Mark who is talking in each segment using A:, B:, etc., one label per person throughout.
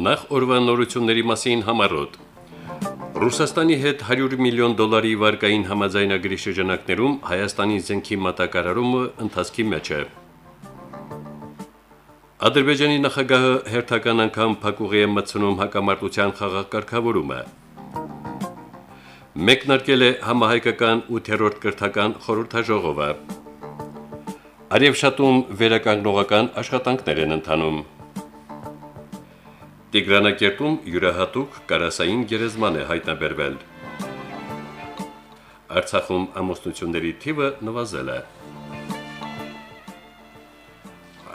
A: Նախ օրվա նորությունների մասին համարոտ։ Ռուսաստանի հետ 100 միլիոն դոլարի վարկային համաձայնագրի շրջանակներում Հայաստանի զենքի մատակարարումը ընթացքի մեջ է։ Ադրբեջանի նախագահը հերթական անգամ փակուղի է մտցնում հակամարտության խաղակարգավորումը։ Մեկնարկել է համահայկական 8-րդ կրթական խորհրդաժողովը։ Արևշատում վերականգնողական աշխատանքներ են ընթանում։ Տիգրանակերտում յուրահատուկ կարասային գերեզման է հայտնաբերվել։ Արցախում ամուսնությունների թիվը նվազել է։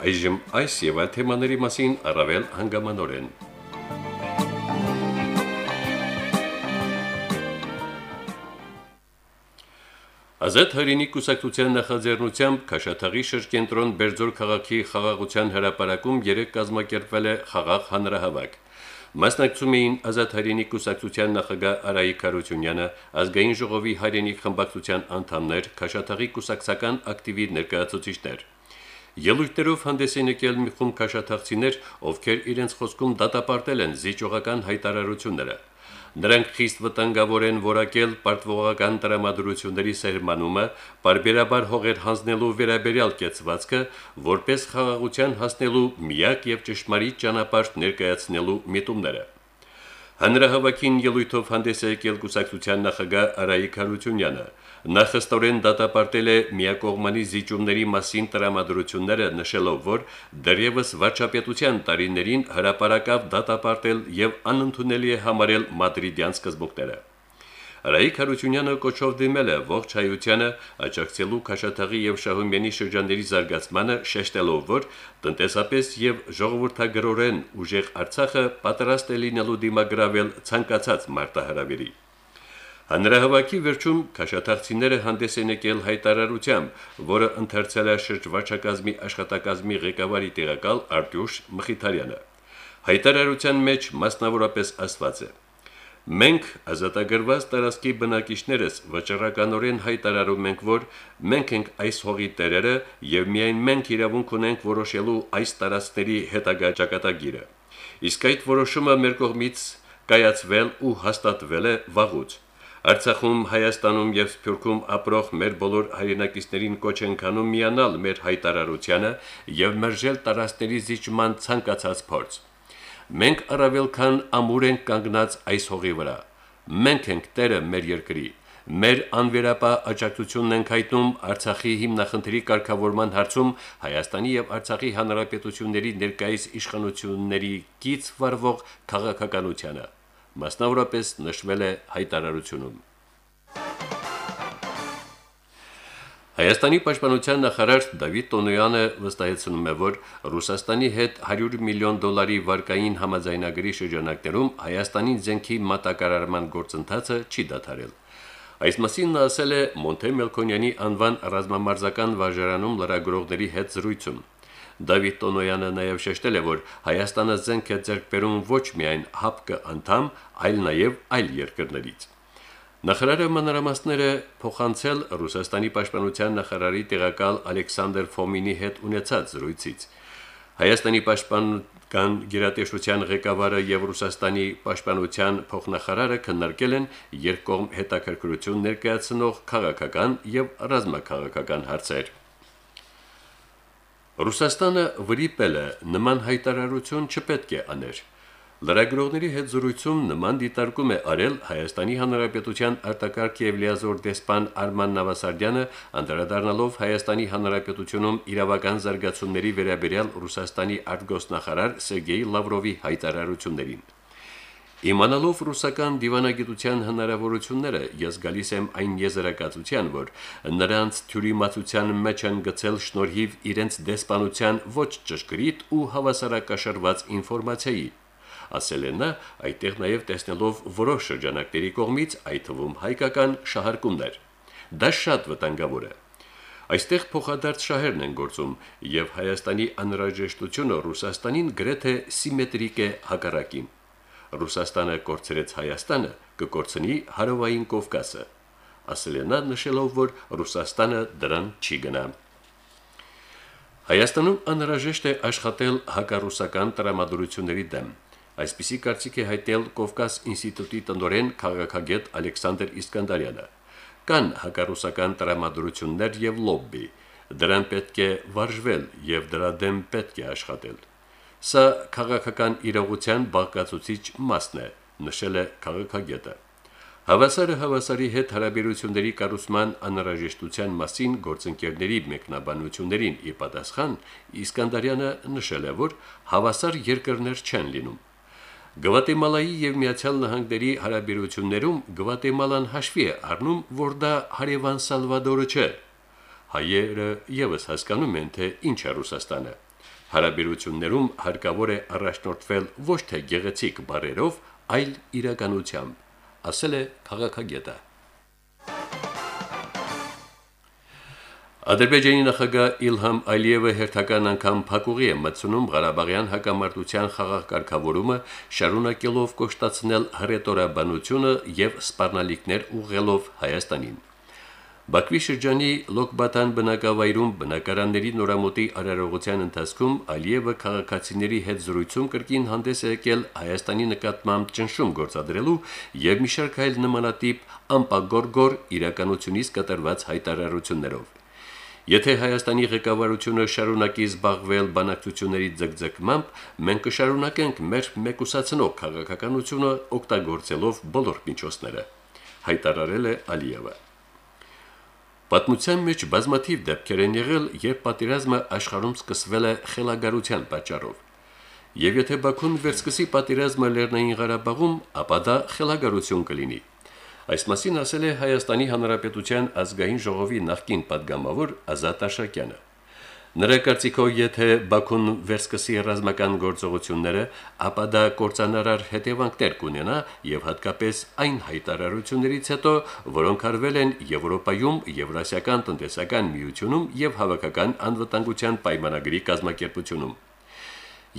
A: Այժմ այս եւ այլ թեմաների մասին առավել հանգամանորեն։ Ազատ հայրենի կուսակցության նախաձեռնությամբ Քաշաթաղի շրջենտրոն Բերձոր քաղաքի խաղաղության հրապարակում երեք կազմակերպվել է խաղաղ հանրահավաք։ Մասնակցում էին Ազատ հայրենի կուսակցության նախագահ Արայիկ Խարությունյանը, ազգային ժողովի հայրենի խմբակցության անդամներ, Քաշաթաղի կուսակցական ակտիվի ներկայացուցիչներ։ Ելույթներով հանդես են եկել մի խումբ քաշաթաղցիներ, ովքեր իրենց խոսքում դատապարտել են զիջողական հայտարարությունները։ Նրանք խիստ վտանգավոր են որակել պարտվողական տրամադրությունների սերմանումը, բարբերաբար հողեր հանձնելու վերաբերյալ կեցվածքը, որպես խաղաղության հասնելու միակ եւ ճշմարիտ ճանապարհ ներկայացնելու միտումները։ Հանրահավաքին ելույթով հանդես եկել կուսակցության նախագահ Արայիկ Հարությունյանը։ Նախստորեն դատապարտել է միակողմանի զիջումների մասին տրամադրությունները, նշելով, որ դեռևս վարչապետության տարիներին հրաապարակավ դատապարտել եւ անընդունելի է համարել մադրիդյան սկզբունքները։ Ռայիկ Հարությունյանը կոչով դիմել է ողջ հայությանը աջակցելու Քաշաթաղի եւ Շահումյանի շրջանների զարգացմանը, շեշտելով, որ տնտեսապես եւ ժողովրդագրորեն ուժեղ Արցախը պատրաստ է լինելու դիմագրավել ցանկացած մարտահրավերի։ Հանրահավաքի վերջում քաշաթաղցիները հանդես են եկել հայտարարությամբ, որը ընթերցել է շրջվարչակազմի աշխատակազմի ղեկավարի տեղակալ Արտյուշ Մխիթարյանը։ Հայտարարության մեջ մասնավորապես ասված է. Մենք ազատագրված տարածքի բնակիչներս վճռականորեն հայտարարում ենք, որ մենք ենք այս հողի տերերը եւ միայն մենք իրավունք ունենք որոշելու այս տարածքների հետագա ճակատագիրը։ Իսկ այդ որոշումը մեր կողմից կայացվել ու հաստատվել է վաղուց։ Արցախում, Հայաստանում եւ Սփյուռքում ապրող մեր բոլոր հայրենակիցներին կոչ ենք անում միանալ մեր հայտարարությանը եւ մերժել տարածքների զիջման ցանկացած փորձ։ Մենք առավել քան ամուր ենք կանգնած այս հողի վրա։ Մենք ենք տերը մեր երկրի։ Մեր անվերապահ աջակցությունն ենք հայտնում Արցախի հիմնախնդրի կարգավորման հարցում Հայաստանի եւ Արցախի հանրապետությունների ներկայիս իշխանությունների կից վարվող քաղաքականությանը։ Մասնավորապես նշվել է հայտարարությունում։ Հայաստանի պաշտպանության նախարար Դավիթ Տոնոյանը վստահեցնում է, որ Ռուսաստանի հետ 100 միլիոն դոլարի վարկային համաձայնագրի շրջանակներում Հայաստանի զենքի մատակարարման գործընթացը չի դադարել։ Այս մասին նա ասել է Մոնթե Մելքոնյանի անվան ռազմամարզական վարժարանում լրագրողների հետ զրույցում։ Դավիթ Տոնոյանը նաև շեշտել է, որ Հայաստանը զենք է ձեռք բերում ոչ միայն ՀԱՊԿ անդամ, այլ նաև այլ երկրներից։ Նախարարը մանրամասները փոխանցել Ռուսաստանի պաշտպանության նախարարի տեղակալ Ալեքսանդր Ֆոմինի հետ ունեցած զրույցից։ Հայաստանի պաշտպանական գերատեսչության ղեկավարը եւ Ռուսաստանի պաշտպանության փոխնախարարը քննարկել են երկկողմ հետաքրքրություն ներկայացնող քաղաքական եւ ռազմաքաղաքական հարցեր։ Ռուսաստանը վրիպել է նման հայտարարություն չպետք է աներ։ Լրագրողների հետ զրույցում նման դիտարկում է արել Հայաստանի Հանրապետության արտակարգ եւ լիազոր դեսպան Արման Նավասարդյանը, անդրադառնալով Հայաստանի Հանրապետությունում իրավական զարգացումների վերաբերյալ Ռուսաստանի արտգոսնախարար Սերգեյ Լավրովի հայտարարություններին։ Իմանալով ռուսական դիվանագիտության հնարավորությունները, ես գալիս եմ այն եզրակացության, որ նրանց թյուրիմացության մեջ են գցել շնորհիվ իրենց դեսպանության ոչ ճշգրիտ ու հավասարակշռված ինֆորմացիայի ասել է նա, այդտեղ նաև տեսնելով որոշ շրջանակների կողմից, այդ թվում հայկական շահարկումներ։ Դա շատ վտանգավոր է։ Այստեղ փոխադարձ շահերն են գործում, եւ Հայաստանի անհրաժեշտությունը Ռուսաստանին գրեթե սիմետրիկ է հակառակին։ Ռուսաստանը կորցրեց Հայաստանը, կկորցնի Հարավային Կովկասը։ Ասել է նա նշելով, որ Ռուսաստանը դրան չի գնա։ Հայաստանում անհրաժեշտ է աշխատել հակառուսական տրամադրությունների դեմ։ Այսպիսի կարծիք է հայտնել Կովկաս ինստիտուտի տնօրեն քաղաքագետ Ալեքսանդր Իսկանդարյանը։ Կան հակառուսական տրամադրություններ եւ լոբբի։ Դրան պետք է վարժվել եւ դրա դեմ պետք է աշխատել։ Սա քաղաքական իրողության բաղկացուցիչ մասն է, նշել է քաղաքագետը։ Հավասարը հավասարի հետ հարաբերությունների կառուցման անհրաժեշտության մասին գործընկերների մեկնաբանություններին ի պատասխան Իսկանդարյանը նշել է, որ հավասար երկրներ չեն լինում։ Գվատեմալայի եւ Միացյալ Նահանգների հարաբերություններում Գվատեմալան հաշվի է առնում, որ դա հարևան Սալվադորը չէ։ Հայերը եւս հասկանում են, թե ինչ է Ռուսաստանը հարաբերություններում հարկավոր է առաջնորդվել ոչ թե գեղեցիկ բարերով, այլ իրականությամբ, ասել է քաղաքագետը։ Ադրբեջանի նախագահ Իլհամ Ալիևը հերթական անգամ փակուղի է մտցնում Ղարաբաղյան հակամարտության խաղաղ կարգավորումը, շարունակելով կոշտացնել հռետորաբանությունը եւ սպառնալիքներ ուղղելով Հայաստանին։ Բաքվի շրջանի Լոկբատան բնակավայրում բնակարանների նորամուտի արարողության ընթացքում Ալիևը քաղաքացիների հետ զրույցում կրկին հանդես է եկել Հայաստանի նկատմամբ ճնշում գործադրելու եւ մի շարք այլ նմանատիպ ամպագորգոր իրականությունից կատարված հայտարարություններով։ Եթե Հայաստանի ղեկավարությունը շարունակի զբաղվել բանակցությունների ձգձգմամբ, մենք կշարունակենք մեր մեկուսացնող քաղաքականությունը օգտագործելով բոլոր միջոցները, հայտարարել է Ալիևը։ Պատմության մեջ բազմաթիվ դեպքեր են եղել, երբ պատերազմը աշխարհում սկսվել է խելագարության պատճառով։ Եվ եթե Բաքուն վերսկսի պատերազմը Լեռնային Ղարաբաղում, ապա դա խելագարություն կլինի։ Այս մասին ասել է Հայաստանի Հանրապետության ազգային ժողովի նախկին падգամավոր Ազատ Աշակյանը։ Նրա կարծիքով, եթե Բաքուն վերսկսի ռազմական գործողությունները, ապա դա կորցանարար հետևանքներ կունենա եւ հատկապես այն հայտարարություններից հետո, որոնք արվել են Եվրոպայում, Եվրասիական տնտեսական միությունում եւ հավաքական անվտանգության պայմանագրի կազմակերպությունում։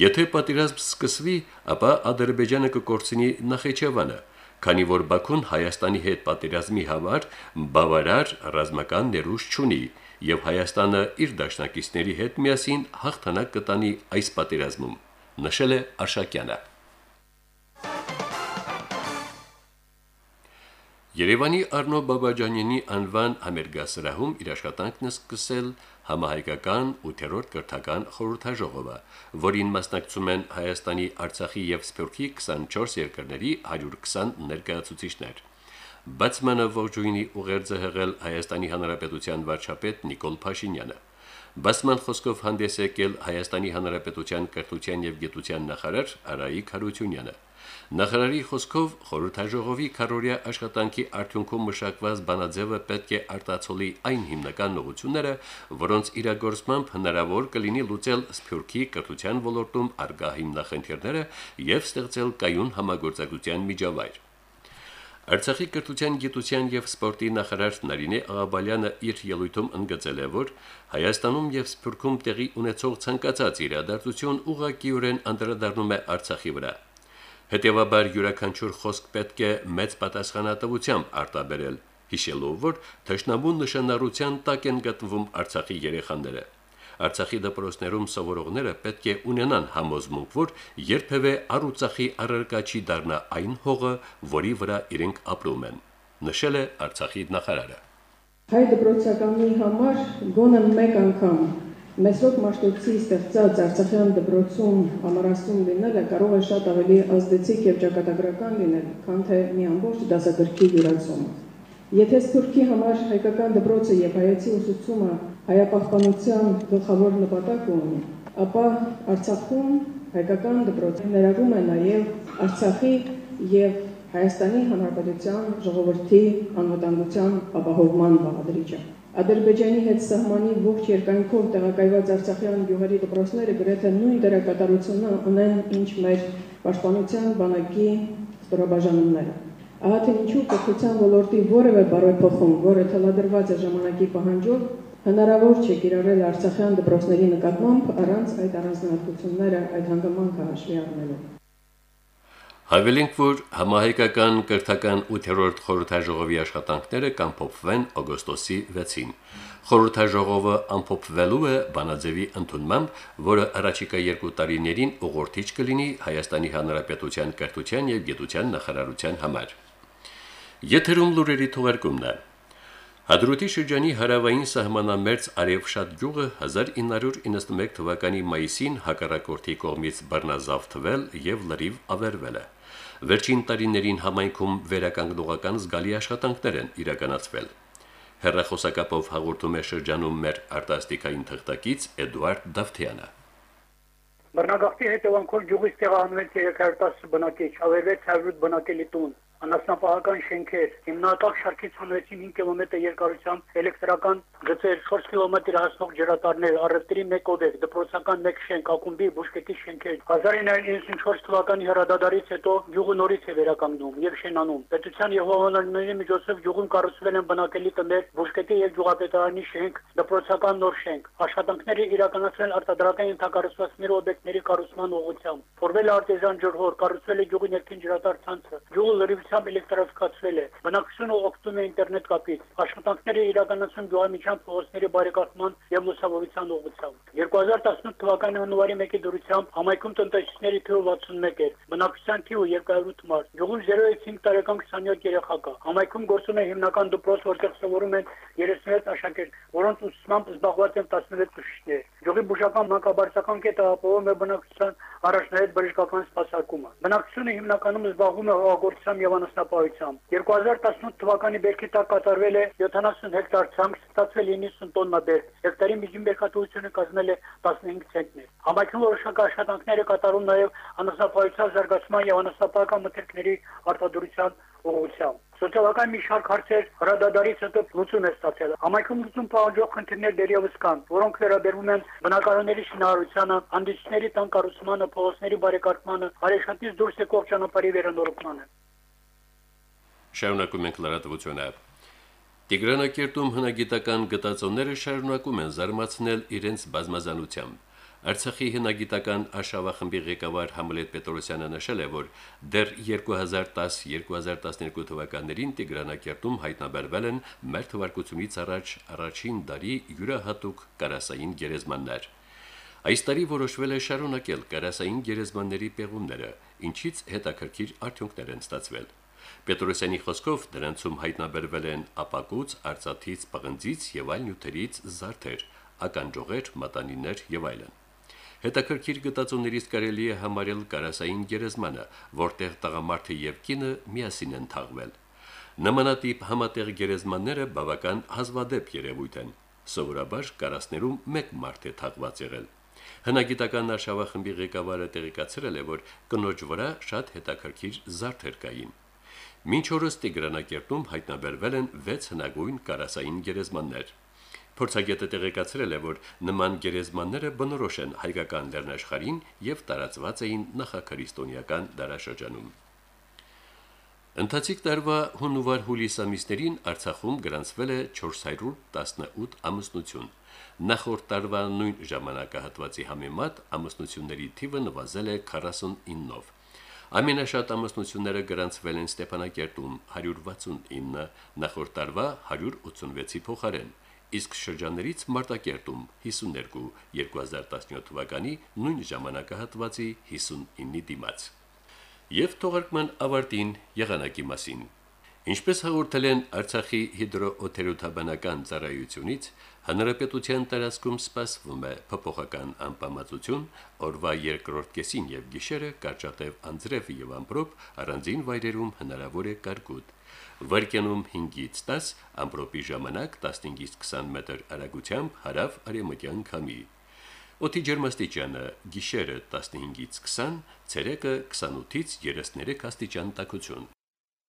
A: Եթե պատերազմ սկսվի, ապա Ադրբեջանը կկորցնի Նախիջևանը, քանի որ Բաքուն Հայաստանի հետ պատերազմի համար բավարար ռազմական ներուժ չունի եւ Հայաստանը իր դաշնակիցների հետ միասին հաղթանակ կտանի այս պատերազմում, նշել է Աշակյանը։ Երևանի Արնո Բաբաջանյանի անվան համերգասրահում իր աշխատանքն է սկսել համահայկական 8-րդ կրթական խորհրդաժողովը, որին մասնակցում են Հայաստանի, Արցախի եւ Սփյուռքի 24 երկրների 120 ներկայացուցիչներ։ Բացմանը ողջույնի ուղերձը հղել Հայաստանի Հանրապետության վարչապետ Նիկոլ Փաշինյանը։ Բասման խոսքով հանդես եկել Հայաստանի Հանրապետության կրթության եւ գիտության նախարար Արայիկ Հարությունյանը։ Նախարարի խոսքով խորհրդաժողովի քարորիա աշխատանքի արդյունքում մշակված բանաձևը պետք է արտացոլի այն հիմնական ուղությունները, որոնց իրագործմամբ հնարավոր կլինի լուծել Սփյուռքի կրթության ոլորտում արգա հիմնախնդիրները եւ ստեղծել կայուն համագործակցության միջավայր։ Արցախի կրթության, գիտության եւ սպորտի նախարար Նարինե Աղաբալյանը իր ելույթում ընդգծել է, որ Հայաստանում եւ Սփյուռքում տեղի ունեցող ցանկացած իրադարձություն ուղղակիորեն անդրադառնում է Արցախի վրա։ Հետևաբար յուրաքանչյուր խոսք պետք է մեծ պատասխանատվությամբ արտաբերել, հիշելով, որ թշնամուն նշանառության տակ են գտնվում Արցախի երեխաները։ Արցախի դպրոցներում սովորողները պետք է ունենան համոզմունք, որ երբևէ առուծախի առարկա չի դառնա այն հողը, որի վրա իրենք ապրում են, նշել է Արցախի նախարարը։
B: Հայ դպրոցականի համար գոնե մեկ անգամ Մեսրոպ Մաշտոցի ստեղծած Արցախյան դպրոցում ամառասում լինելը կարող է շատ ավելի ազդեցիկ եւ ճակատագրական լինել, քան թե մի ամբողջ դասագրքի յուրացումը։ Եթե Սփյուռքի համար հայկական դպրոցը եւ հայացի ուսուցումը հայապահպանության գլխավոր նպատակ ունի, ապա Արցախում հայկական դպրոցը ներառում է նաեւ Արցախի եւ Հայաստանի Հանրապետության ժողովրդի անվտանգության ապահովման բաղադրիչը։ Ադրբեջանի հետ սահմանի ողջ երկայնքով տեղակայված Արցախյան գյուղերի դպրոցները գրեթե նույն դերակատարությունը ունեն, ինչ մեր պաշտպանության բանակի ստորաբաժանումները։ Ահա թե ինչու կրթության ոլորտի որևէ բարեփոխում, որը թելադրված է ժամանակի պահանջով, հնարավոր չէ կիրառել Արցախյան դպրոցների նկատմամբ առանց այդ առանձնահատկությունները այդ հանգամանքը հաշվի առնելու։
A: Հավելենք, որ համահայկական կրթական 8-րդ խորհրդաժողովի աշխատանքները կամփոփվեն օգոստոսի 6-ին։ Խորհրդաժողովը ամփոփվելու է Բանաձևի ընդունմամբ, որը առաջիկա երկու տարիներին ուղղորդիչ կլինի Հայաստանի Հանրապետության կրթության եւ գիտության նախարարության համար։ Եթերում լուրերի թողարկումն է։ Հադրութի շրջանի հարավային սահմանամերձ Արևշատ գյուղը 1991 թվականի մայիսին հակառակորդի կողմից բռնազավթվել եւ լրիվ ավերվել է։ Վերջին տարիներին համայնքում վերականգնողական զգալի աշխատանքներ են իրականացվել։ Հերրախոսակապով հաղորդում է շրջանում մեր արտասթիկային թղթակից Էդուարդ Դավթյանը։
C: Բռնագաղթի հետևանքով գյուղից տեղահանվել 310 բնակիչ, ավերվեց 100 բնակելի տուն, անասնապահական շենքեր, հիմնական շարքից հանրեցին 5 կիլոմետր երկարությամբ էլեկտրական գծեր, 4 կիլոմետր հասնող ջրատարներ, առևտրի 1 օբյեկտ, դպրոցական 1 շենք, ակումբի բուժկետի շենքեր։ 1994 թվականի հրադադարից հետո գյուղը նորից է վերականգնում եւ շենանում։ Պետության եւ հողանալների միջոցով գյուղում կառուցվել են բնակելի տներ, բուժկետի եւ գյուղապետարանի շենք, դպրոցական նոր շենք։ Աշխատանքները իրականացվել արտադրական ենթակառուցվածքների օբյեկտների կառուցման ուղղությամբ։ Փորվել արտեզյան ջրհոր, կառուցվել է գյուղի ներքին ջրատար ցանցը։ Գյուղը լրիվ ուղղությամբ էլեկտրաֆիկացվել է։ Բնակչությունը օգտվում է ինտերնետ կապից։ Աշխատանքները իրականացում գյուղամիջյան փողոցների բարեկարգման եւ լուսավորության ուղղությամբ։ 2018 թվականի հունվարի 1-ի դուրսությամբ համայնքում տնտեսությունների թիվը 61 էր։ Բնակչության թիվը 208 մարդ։ Գյուղում 0-ից 5 տարեկան 27 երեխա կա։ Համայնքում գործում է հիմնական դպրոց, որտեղ սովորում են 36 աշակերտ, որոնց ուսուցմամբ զբաղված են 16 ուսուցիչներ։ Գյուղի բուժական մանկաբարձական կետը ապահովում է բնակչության առաջնահերթ բժշկական սպասարկումը։ Բնակչությունը հիմնականում զբաղվում է հողագործությամբ եւ անասնապահությամբ։ 2018 թվականի բերքի տակ կատարվել է 70 հեկտար ցանք, ստացվել 90 տոննա բերք։ Հեկտարի միջին բերքատվությունը կազմել է 15 ցենտներ։ Համայնքում որոշակի աշխատանքներ է կատարում նաեւ անասնապահության զարգացման եւ անասնապահական մթերքների արտադրության ուղղությամբ։ Սոցիալական մի շարք հարցեր հրադադարից հետո լուծում է ստացել։ Համայնքում լուծում պահանջող խնդիրներ դեռևս կան, որոնք վերաբերում են բնակարանների շինարարությանը, հանդիսների տան կառուցմանը, փողոցների բարեկարգմանը, արեշատից դուրս եկող ճանապարհի վերանորոգմանը։
A: Շարունակում ենք լրատվությունը։ Տիգրանակերտում հնագիտական գտածոները շարունակում են զարմացնել իրենց բազմազանությամբ։ Արցախի հնագիտական աշավախմբի ղեկավար Համլետ Պետրոսյանը նշել է, որ դեռ 2010-2012 թվականներին Տիգրանակերտում հայտնաբերվել են մեր թվարկությունից առաջ առաջին դարի յուրահատուկ կարասային գերեզմաններ։ Այս տարի որոշվել է շարունակել կարասային գերեզմանների պեղումները, ինչից հետաքրքիր արդյունքներ են ստացվել։ Պետրոսյանի խոսքով դրանցում հայտնաբերվել են ապակուց, արծաթից, պղնձից եւ այլ նյութերից զարդեր, ականջողեր, մատանիներ եւ այլն։ Հետաքրքիր գտածոներից կարելի է համարել կարասային գերեզմանը, որտեղ տղամարդը եւ կինը միասին են թաղվել։ Նմանատիպ համատեղ գերեզմանները բավական հազվադեպ երևույթ են։ Սովորաբար կարասներում մեկ մարդ է թաղված եղել։ Հնագիտական արշավախմբի ղեկավարը տեղեկացրել է, որ կնոջ վրա շատ հետաքրքիր զարդեր կային։ Մինչ օրս Տիգրանակերտում հայտնաբերվել են 6 հնագույն կարասային գերեզմաններ։ Փորձագետը տեղեկացրել է, որ նման գերեզմանները բնորոշ են հայկական լեռնաշխարհին եւ տարածված էին նախաքրիստոնեական դարաշրջանում։ Ընթացիկ տարվա հունվար հուլիս ամիսներին Արցախում գրանցվել է 418 ամուսնություն։ Նախորդ տարվա նույն ժամանակահատվածի համեմատ ամուսնությունների թիվը նվազել է 49-ով։ Ամենաշատ ամուսնությունները գրանցվել են Ստեփանակերտում 169, նախորդ տարվա 186-ի փոխարեն, իսկ շրջաններից Մարտակերտում 52, 2017 թվականի նույն ժամանակահատվածի 59-ի դիմաց։ Եվ թողարկման ավարտին եղանակի մասին։ Ինչպես հաղորդել են Արցախի հիդրոօթերոթաբանական ծառայությունից, Հանրապետության տարածքում սպասվում է փոփոխական անպամացություն, օրվա երկրորդ կեսին եւ գիշերը կարճատև անձրև եւ ամպրոպ, առանձին վայրերում հնարավոր է կարկուտ։ Վարկյանում 5-ից 10, ամպրոպի ժամանակ 15-ից 20 մետր արագությամբ հարավ արևմտյան քամի։ Օդի ջերմաստիճանը՝ գիշերը 15-ից 20, ցերեկը 28-ից 33 աստիճան տաքություն։